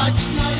Much.